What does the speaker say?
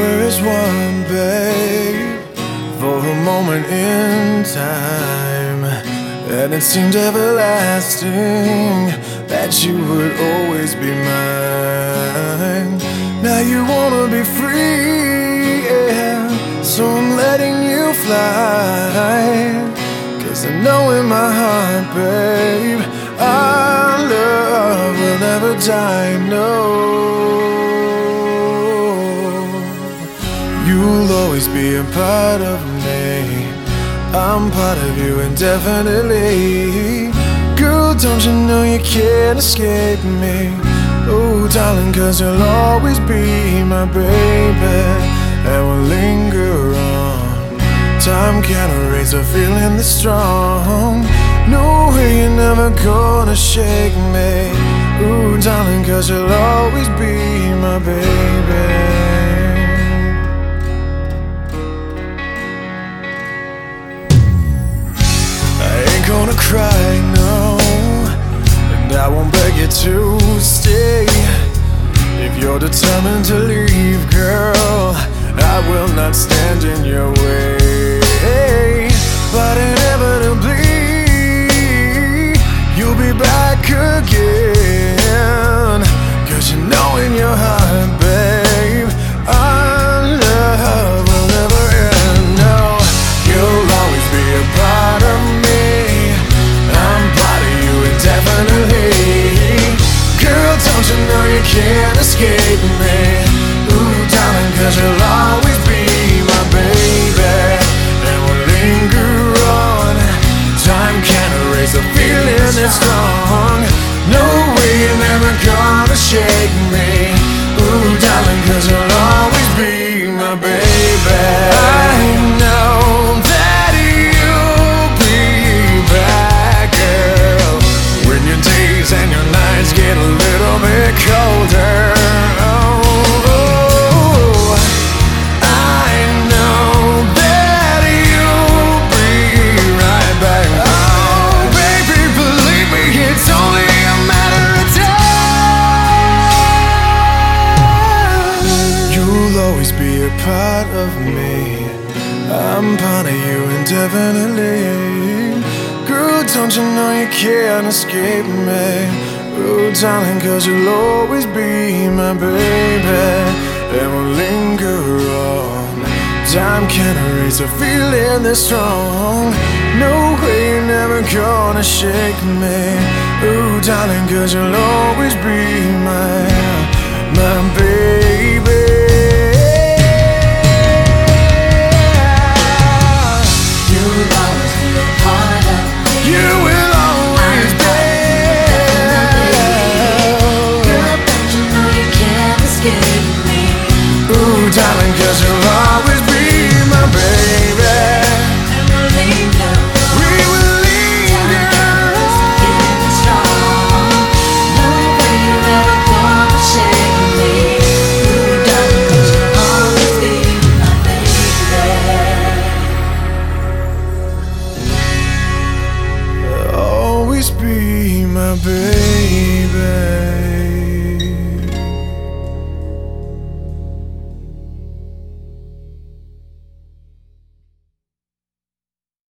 were as one, babe, for a moment in time. And it seemed everlasting that you would always be mine. Now you wanna be free, yeah. So I'm letting you fly. Cause I know in my heart, babe, our love will never die, no. A part of me. I'm part of you indefinitely. Girl, don't you know you can't escape me? Oh, darling, cause you'll always be my baby. And we'll linger on. Time can't erase a feeling this strong. No way you're never gonna shake me. Ooh, darling, cause you'll always be my baby. To stay. If you're determined to leave, girl, I will not stand in your way. But inevitably, you'll be back again. Can't escape me? Ooh, darling, cause you'll always be my baby. And we'll linger on. Time can't erase the feeling that's strong. No way you're never gonna shake me. Be a part of me. I'm part of you indefinitely. Girl, don't you know you can't escape me? Oh, darling, cause you'll always be my baby. And we'll linger on. Time can't erase a feeling that's strong. No way you're never gonna shake me. Oh, darling, cause you'll always be my, my baby. Darling, cause you'll always be my baby. We'll ever shake me. You'll always be my baby. Always be my baby.